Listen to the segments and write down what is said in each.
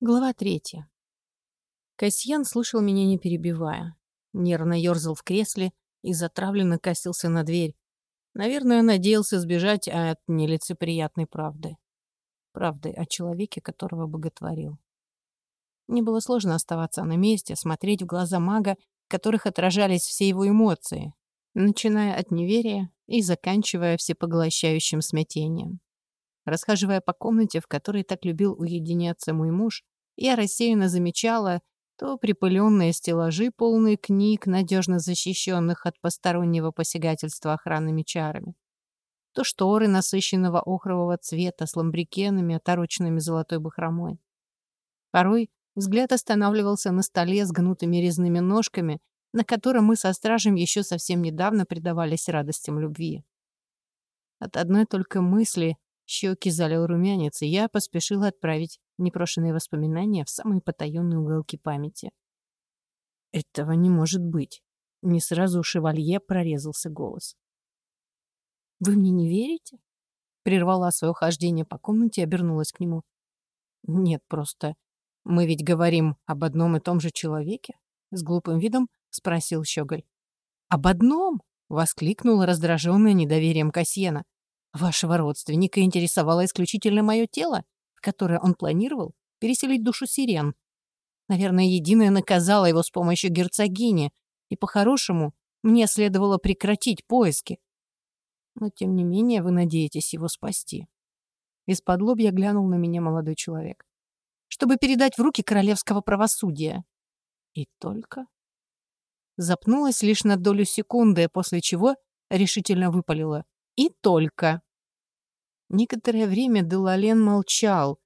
Глава третья. Касьян слушал меня не перебивая. Нервно ерзал в кресле и затравленно косился на дверь. Наверное, надеялся сбежать от нелицеприятной правды. Правды о человеке, которого боготворил. Мне было сложно оставаться на месте, смотреть в глаза мага, в которых отражались все его эмоции, начиная от неверия и заканчивая всепоглощающим смятением. Расхаживая по комнате, в которой так любил уединяться мой муж, я рассеянно замечала то припыленные стеллажи, полные книг, надежно защищенных от постороннего посягательства охранными чарами, то шторы насыщенного охрового цвета с ламбрикенами, отороченными золотой бахромой. Порой взгляд останавливался на столе с гнутыми резными ножками, на котором мы со стражем еще совсем недавно предавались радостям любви. От одной только мысли Щеки залил румянец, и я поспешила отправить непрошенные воспоминания в самые потаенные уголки памяти. «Этого не может быть!» Не сразу у шевалье прорезался голос. «Вы мне не верите?» Прервала свое хождение по комнате и обернулась к нему. «Нет, просто мы ведь говорим об одном и том же человеке?» С глупым видом спросил Щеголь. «Об одном?» — воскликнула раздраженная недоверием Касьена. Вашего родственника интересовало исключительно мое тело, в которое он планировал переселить душу сирен. Наверное, единое наказало его с помощью герцогини, и по-хорошему мне следовало прекратить поиски. Но, тем не менее, вы надеетесь его спасти. Из-под лобья глянул на меня молодой человек. Чтобы передать в руки королевского правосудия. И только... Запнулась лишь на долю секунды, после чего решительно выпалила. И только. Некоторое время Делален молчал,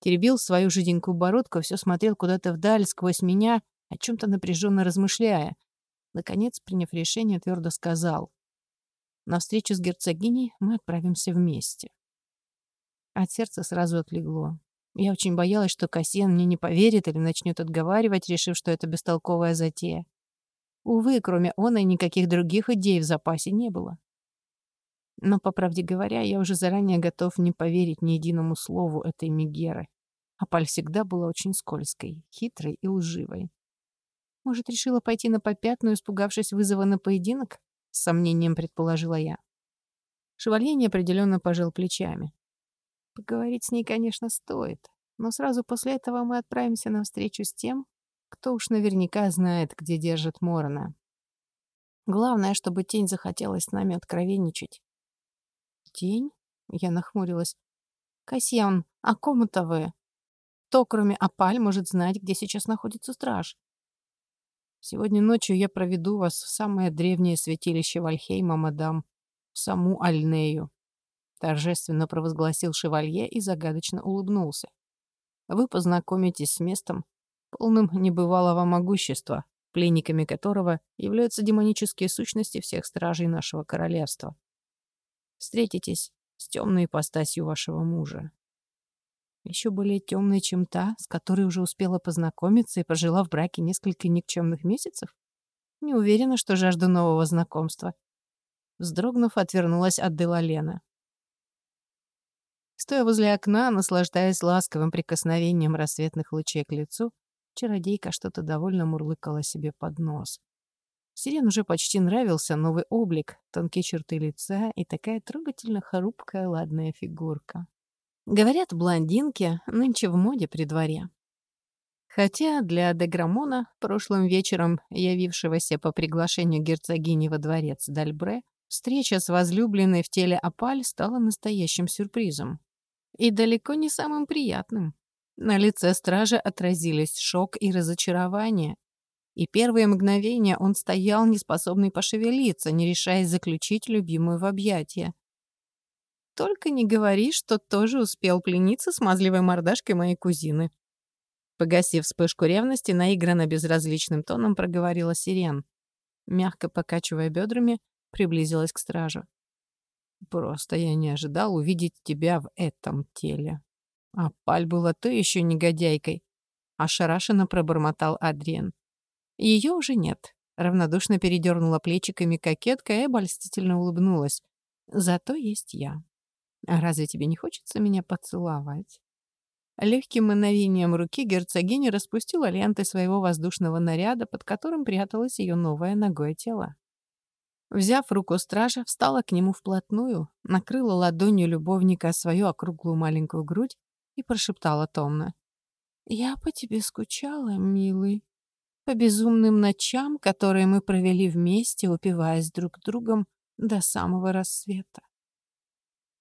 теребил свою жиденькую бородку, все смотрел куда-то вдаль, сквозь меня, о чем-то напряженно размышляя. Наконец, приняв решение, твердо сказал. На встречу с герцогиней мы отправимся вместе. От сердца сразу отлегло. Я очень боялась, что Кассиан мне не поверит или начнет отговаривать, решив, что это бестолковая затея. Увы, кроме она, никаких других идей в запасе не было. Но, по правде говоря, я уже заранее готов не поверить ни единому слову этой Мегеры. Апаль всегда была очень скользкой, хитрой и лживой. Может, решила пойти на попятную, испугавшись вызова на поединок? С сомнением предположила я. Шевалье неопределенно пожал плечами. Поговорить с ней, конечно, стоит, но сразу после этого мы отправимся на встречу с тем, кто уж наверняка знает, где держит Морона. Главное, чтобы тень захотелось с нами откровенничать. Тень? Я нахмурилась. Касьян, а кому-то вы? Кто, кроме Апаль, может знать, где сейчас находится страж? Сегодня ночью я проведу вас в самое древнее святилище Вальхейма, мадам, в саму Альнею. Торжественно провозгласил шевалье и загадочно улыбнулся. Вы познакомитесь с местом, полным небывалого могущества, пленниками которого являются демонические сущности всех стражей нашего королевства встретитесь с темной ипостасью вашего мужа. Еще более темной, чем та, с которой уже успела познакомиться и прожила в браке несколько никчемных месяцев? Не уверена, что жажду нового знакомства. Вздрогнув, отвернулась от Делалена. Стоя возле окна, наслаждаясь ласковым прикосновением рассветных лучей к лицу, чародейка что-то довольно мурлыкала себе под нос. Сирен уже почти нравился новый облик, тонкие черты лица и такая трогательно хрупкая ладная фигурка. Говорят, блондинки нынче в моде при дворе. Хотя для Деграмона, прошлым вечером явившегося по приглашению герцогини во дворец Дальбре, встреча с возлюбленной в теле Апаль стала настоящим сюрпризом. И далеко не самым приятным. На лице стража отразились шок и разочарование, и первые мгновения он стоял, неспособный пошевелиться, не решаясь заключить любимую в объятия. «Только не говори, что тоже успел плениться с мазливой мордашкой моей кузины». Погасив вспышку ревности, наигранно безразличным тоном проговорила Сирен. Мягко покачивая бедрами, приблизилась к стражу. «Просто я не ожидал увидеть тебя в этом теле. А Паль была ты еще негодяйкой», — ошарашенно пробормотал Адриен. Ее уже нет. Равнодушно передернула плечиками кокетка и обольстительно улыбнулась. Зато есть я. А разве тебе не хочется меня поцеловать? Легким мановением руки герцогиня распустила ленты своего воздушного наряда, под которым пряталось ее новое ногое тело. Взяв руку стража, встала к нему вплотную, накрыла ладонью любовника свою округлую маленькую грудь и прошептала томно. «Я по тебе скучала, милый, по безумным ночам, которые мы провели вместе, упиваясь друг другом до самого рассвета».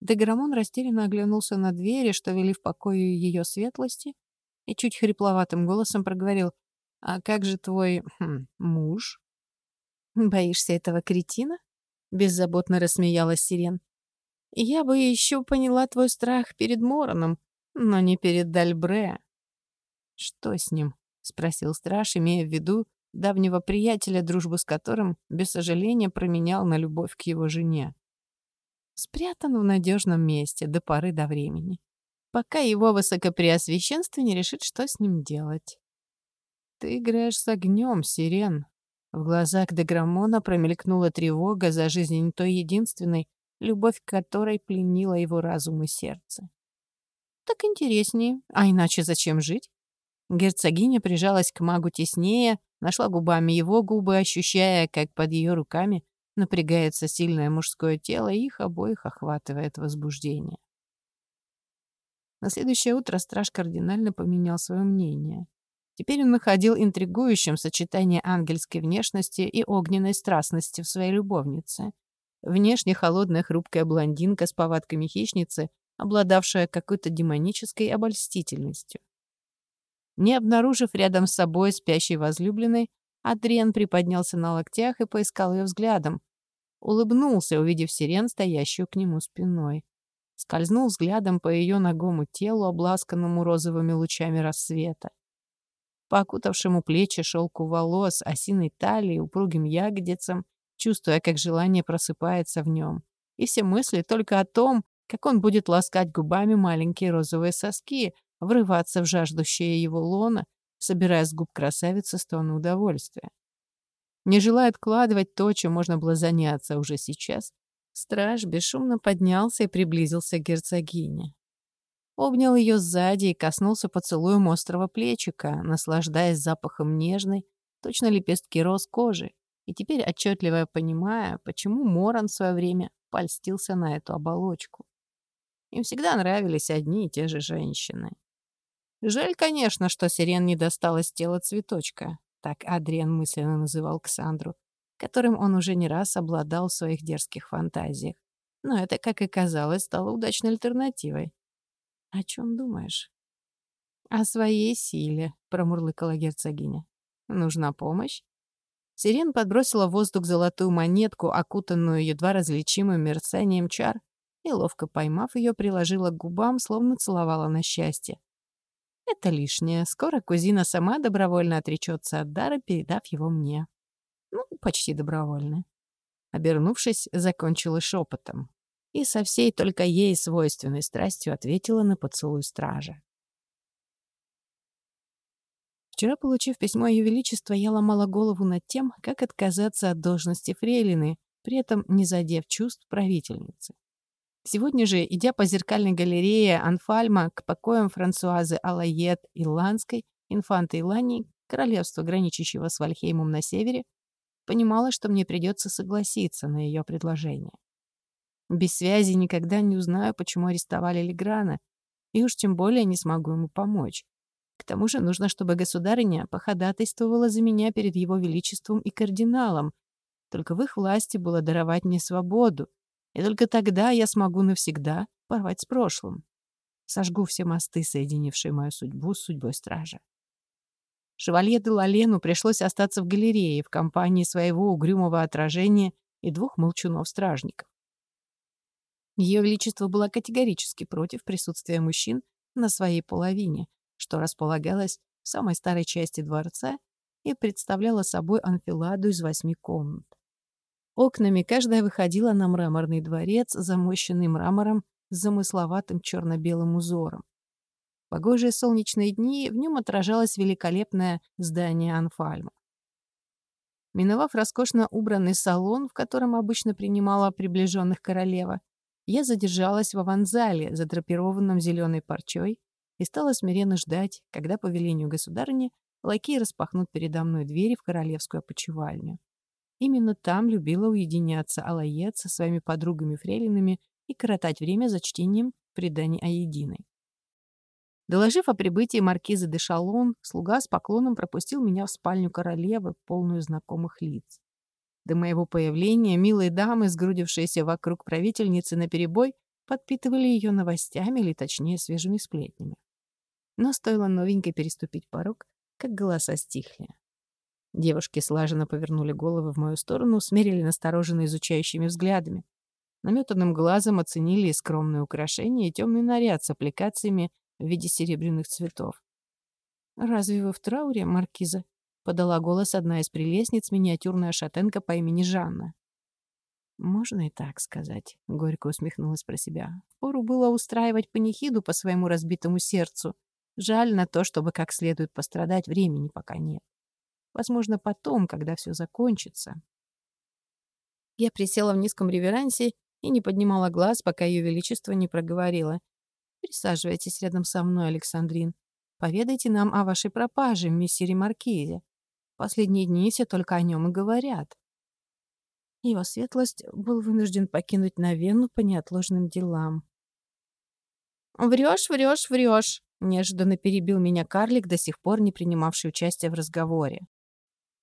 Деграмон растерянно оглянулся на двери, что вели в покое ее светлости, и чуть хрипловатым голосом проговорил, «А как же твой хм, муж?» «Боишься этого кретина?» — беззаботно рассмеялась Сирен. «Я бы еще поняла твой страх перед Мороном, но не перед Дальбре». «Что с ним?» — спросил страж, имея в виду давнего приятеля, дружбу с которым, без сожаления, променял на любовь к его жене. Спрятан в надежном месте до поры до времени, пока его высокопреосвященство не решит, что с ним делать. «Ты играешь с огнем, Сирен», в глазах Деграмона промелькнула тревога за жизнь той единственной, любовь которой пленила его разум и сердце. «Так интереснее. А иначе зачем жить?» Герцогиня прижалась к магу теснее, нашла губами его губы, ощущая, как под ее руками напрягается сильное мужское тело, и их обоих охватывает возбуждение. На следующее утро страж кардинально поменял свое мнение. Теперь он находил интригующим сочетание ангельской внешности и огненной страстности в своей любовнице. Внешне холодная хрупкая блондинка с повадками хищницы, обладавшая какой-то демонической обольстительностью. Не обнаружив рядом с собой спящей возлюбленной, Адриан приподнялся на локтях и поискал ее взглядом. Улыбнулся, увидев сирен, стоящую к нему спиной. Скользнул взглядом по ее ногому телу, обласканному розовыми лучами рассвета по окутавшему плечи шелку волос, осиной талии, упругим ягодицам, чувствуя, как желание просыпается в нем. И все мысли только о том, как он будет ласкать губами маленькие розовые соски, врываться в жаждущее его лона, собирая с губ красавицы стоны удовольствия. Не желая откладывать то, чем можно было заняться уже сейчас, страж бесшумно поднялся и приблизился к герцогине обнял ее сзади и коснулся поцелуем острого плечика, наслаждаясь запахом нежной, точно лепестки роз кожи, и теперь отчетливо понимая, почему Моран в свое время польстился на эту оболочку. Им всегда нравились одни и те же женщины. Жаль, конечно, что Сирен не досталось тела цветочка, так Адриан мысленно называл Ксандру, которым он уже не раз обладал в своих дерзких фантазиях. Но это, как и казалось, стало удачной альтернативой. «О чем думаешь?» «О своей силе», — промурлыкала герцогиня. «Нужна помощь?» Сирен подбросила в воздух золотую монетку, окутанную едва различимым мерцанием чар, и, ловко поймав ее, приложила к губам, словно целовала на счастье. Это лишнее. Скоро кузина сама добровольно отречется от дара, передав его мне. Ну, почти добровольно. Обернувшись, закончила шепотом и со всей только ей свойственной страстью ответила на поцелуй стража. Вчера, получив письмо Ее Величества, я ломала голову над тем, как отказаться от должности фрейлины, при этом не задев чувств правительницы. Сегодня же, идя по зеркальной галерее Анфальма к покоям Франсуазы Алайет Иландской, инфанты Илании, королевства, граничащего с Вальхеймом на севере, понимала, что мне придется согласиться на ее предложение. Без связи никогда не узнаю, почему арестовали Леграна, и уж тем более не смогу ему помочь. К тому же нужно, чтобы государыня походатайствовала за меня перед его величеством и кардиналом. Только в их власти было даровать мне свободу, и только тогда я смогу навсегда порвать с прошлым. Сожгу все мосты, соединившие мою судьбу с судьбой стража. Шевалье де Лалену пришлось остаться в галерее в компании своего угрюмого отражения и двух молчунов-стражников. Ее Величество было категорически против присутствия мужчин на своей половине, что располагалось в самой старой части дворца и представляло собой анфиладу из восьми комнат. Окнами каждая выходила на мраморный дворец, замощенный мрамором с замысловатым черно-белым узором. В погожие солнечные дни в нем отражалось великолепное здание Анфальма. Миновав роскошно убранный салон, в котором обычно принимала приближенных королева, я задержалась в аванзале, задрапированном зеленой парчой, и стала смиренно ждать, когда по велению государыни лакеи распахнут передо мной двери в королевскую опочивальню. Именно там любила уединяться Алаед со своими подругами-фрейлинами и коротать время за чтением преданий о единой. Доложив о прибытии маркизы де Шалон, слуга с поклоном пропустил меня в спальню королевы, полную знакомых лиц. До моего появления милые дамы, сгрудившиеся вокруг правительницы наперебой, подпитывали ее новостями или, точнее, свежими сплетнями. Но стоило новенькой переступить порог, как голоса стихли. Девушки слаженно повернули головы в мою сторону, смерили настороженно изучающими взглядами. Наметанным глазом оценили скромные украшения, и темный наряд с аппликациями в виде серебряных цветов. «Разве вы в трауре, маркиза?» подала голос одна из прелестниц, миниатюрная шатенка по имени Жанна. «Можно и так сказать», — горько усмехнулась про себя. «Впору было устраивать панихиду по своему разбитому сердцу. Жаль на то, чтобы как следует пострадать, времени пока нет. Возможно, потом, когда все закончится». Я присела в низком реверансе и не поднимала глаз, пока Ее Величество не проговорило. «Присаживайтесь рядом со мной, Александрин. Поведайте нам о вашей пропаже, мессире Маркизе. Последние дни все только о нем и говорят. Его светлость был вынужден покинуть Новенну по неотложным делам. «Врешь, врешь, врешь!» — неожиданно перебил меня карлик, до сих пор не принимавший участия в разговоре.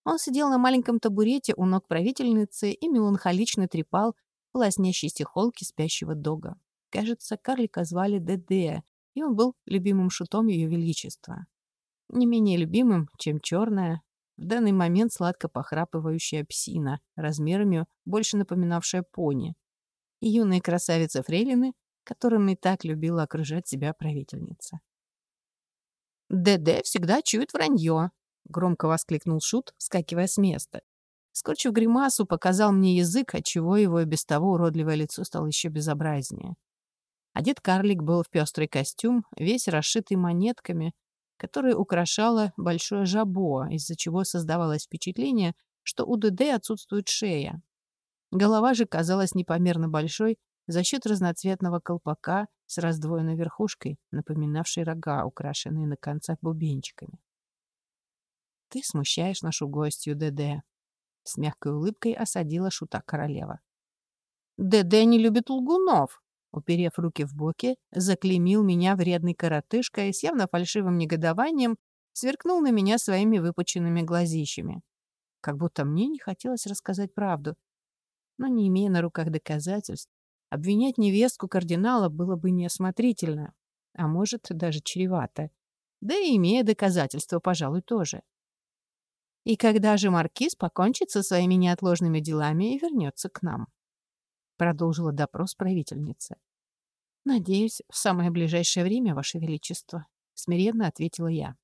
Он сидел на маленьком табурете у ног правительницы и меланхолично трепал лоснящейся холке спящего дога. Кажется, карлика звали Деде, и он был любимым шутом Ее Величества. Не менее любимым, чем черная, в данный момент сладко похрапывающая псина, размерами больше напоминавшая пони, и юные красавицы фрейлины, которыми так любила окружать себя правительница. «ДД всегда чует вранье», — громко воскликнул Шут, вскакивая с места. Скорчив гримасу, показал мне язык, отчего его и без того уродливое лицо стало еще безобразнее. Одет карлик был в пестрый костюм, весь расшитый монетками, которое украшало большое жабо, из-за чего создавалось впечатление, что у ДД отсутствует шея. Голова же казалась непомерно большой за счет разноцветного колпака с раздвоенной верхушкой, напоминавшей рога, украшенные на концах бубенчиками. «Ты смущаешь нашу гостью, ДД», — с мягкой улыбкой осадила шута королева. «ДД не любит лгунов», уперев руки в боки, заклеймил меня вредный коротышка и с явно фальшивым негодованием сверкнул на меня своими выпученными глазищами. Как будто мне не хотелось рассказать правду. Но не имея на руках доказательств, обвинять невестку кардинала было бы неосмотрительно, а может, даже чревато. Да и имея доказательства, пожалуй, тоже. И когда же маркиз покончит со своими неотложными делами и вернется к нам? Продолжила допрос правительница. «Надеюсь, в самое ближайшее время, Ваше Величество», — смиренно ответила я.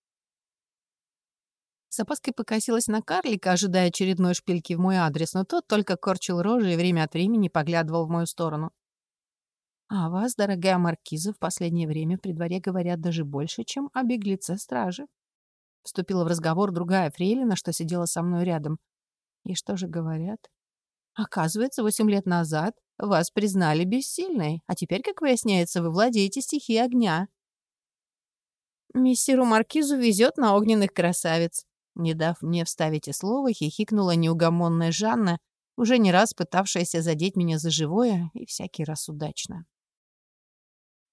С опаской покосилась на карлика, ожидая очередной шпильки в мой адрес, но тот только корчил рожи и время от времени поглядывал в мою сторону. «А вас, дорогая маркиза, в последнее время при дворе говорят даже больше, чем о беглеце стражи». Вступила в разговор другая фрейлина, что сидела со мной рядом. «И что же говорят?» Оказывается, восемь лет назад вас признали бессильной, а теперь, как выясняется, вы владеете стихией огня. Мессиру Маркизу везет на огненных красавиц. Не дав мне вставить и слово, хихикнула неугомонная Жанна, уже не раз пытавшаяся задеть меня за живое и всякий раз удачно.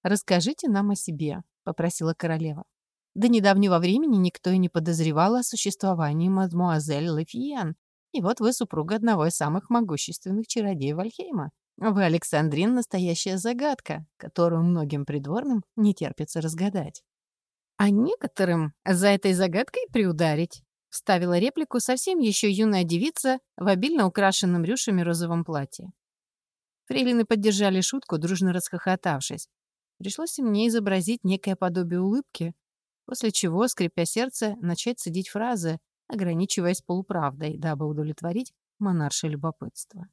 «Расскажите нам о себе», — попросила королева. До недавнего времени никто и не подозревал о существовании мадмуазель Лефиен, и вот вы супруга одного из самых могущественных чародеев Вальхейма. Вы, Александрин, настоящая загадка, которую многим придворным не терпится разгадать. А некоторым за этой загадкой приударить. Вставила реплику совсем еще юная девица в обильно украшенном рюшами розовом платье. Фрейлины поддержали шутку, дружно расхохотавшись. Пришлось мне изобразить некое подобие улыбки, после чего, скрипя сердце, начать цедить фразы, ограничиваясь полуправдой, дабы удовлетворить монарше любопытство.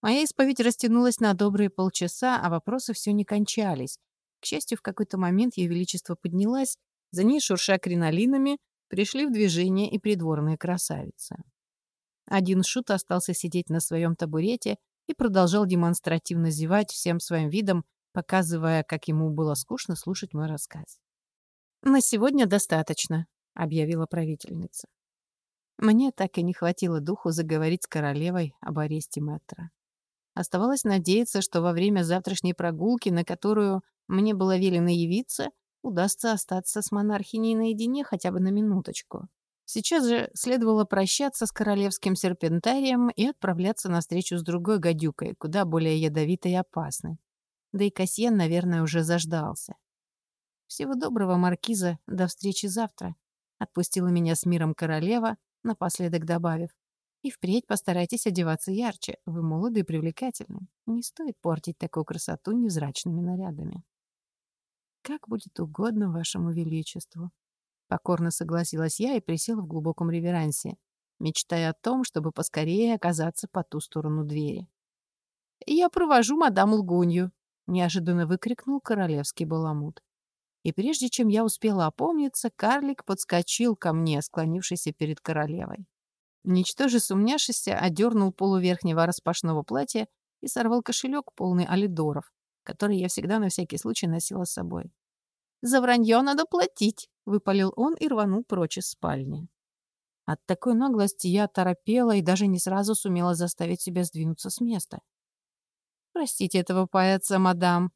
Моя исповедь растянулась на добрые полчаса, а вопросы все не кончались. К счастью, в какой-то момент Ее Величество поднялась, за ней, шурша кринолинами, пришли в движение и придворные красавицы. Один шут остался сидеть на своем табурете и продолжал демонстративно зевать всем своим видом, показывая, как ему было скучно слушать мой рассказ. «На сегодня достаточно», — объявила правительница. Мне так и не хватило духу заговорить с королевой об аресте Мэтра. Оставалось надеяться, что во время завтрашней прогулки, на которую мне было велено явиться, удастся остаться с монархиней наедине хотя бы на минуточку. Сейчас же следовало прощаться с королевским серпентарием и отправляться на встречу с другой гадюкой, куда более ядовитой и опасной. Да и Касьен, наверное, уже заждался. «Всего доброго, Маркиза, до встречи завтра», — отпустила меня с миром королева, напоследок добавив. «И впредь постарайтесь одеваться ярче, вы молоды и привлекательны. Не стоит портить такую красоту невзрачными нарядами». «Как будет угодно вашему величеству», Покорно согласилась я и присела в глубоком реверансе, мечтая о том, чтобы поскорее оказаться по ту сторону двери. «Я провожу мадам Лгунью», — неожиданно выкрикнул королевский баламут. И прежде чем я успела опомниться, карлик подскочил ко мне, склонившийся перед королевой. Ничтоже сумняшися, одернул полуверхнего распашного платья и сорвал кошелек, полный алидоров, который я всегда на всякий случай носила с собой. «За вранье надо платить», — выпалил он и рванул прочь из спальни. От такой наглости я торопела и даже не сразу сумела заставить себя сдвинуться с места. «Простите этого паяца, мадам»,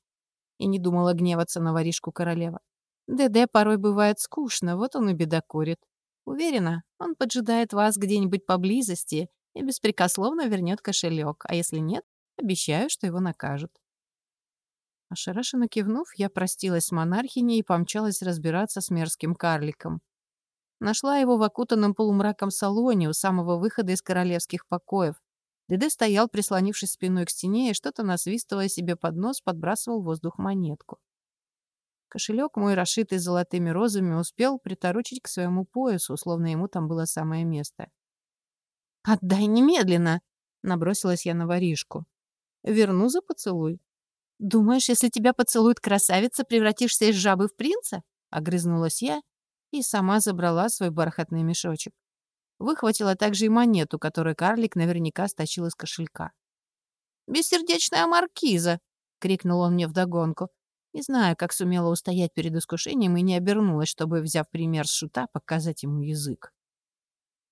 и не думала гневаться на воришку королева. ДД порой бывает скучно, вот он и бедокурит. Уверена, он поджидает вас где-нибудь поблизости и беспрекословно вернет кошелек, а если нет, обещаю, что его накажут. Ошарашенно кивнув, я простилась с монархиней и помчалась разбираться с мерзким карликом. Нашла его в окутанном полумраком салоне у самого выхода из королевских покоев. Деде стоял, прислонившись спиной к стене, и что-то насвистывая себе под нос, подбрасывал в воздух монетку. Кошелек мой, расшитый золотыми розами, успел приторочить к своему поясу, словно ему там было самое место. «Отдай немедленно!» — набросилась я на воришку. «Верну за поцелуй», «Думаешь, если тебя поцелует красавица, превратишься из жабы в принца?» — огрызнулась я и сама забрала свой бархатный мешочек. Выхватила также и монету, которую карлик наверняка стащил из кошелька. «Бессердечная маркиза!» — крикнул он мне вдогонку. Не знаю, как сумела устоять перед искушением и не обернулась, чтобы, взяв пример с шута, показать ему язык.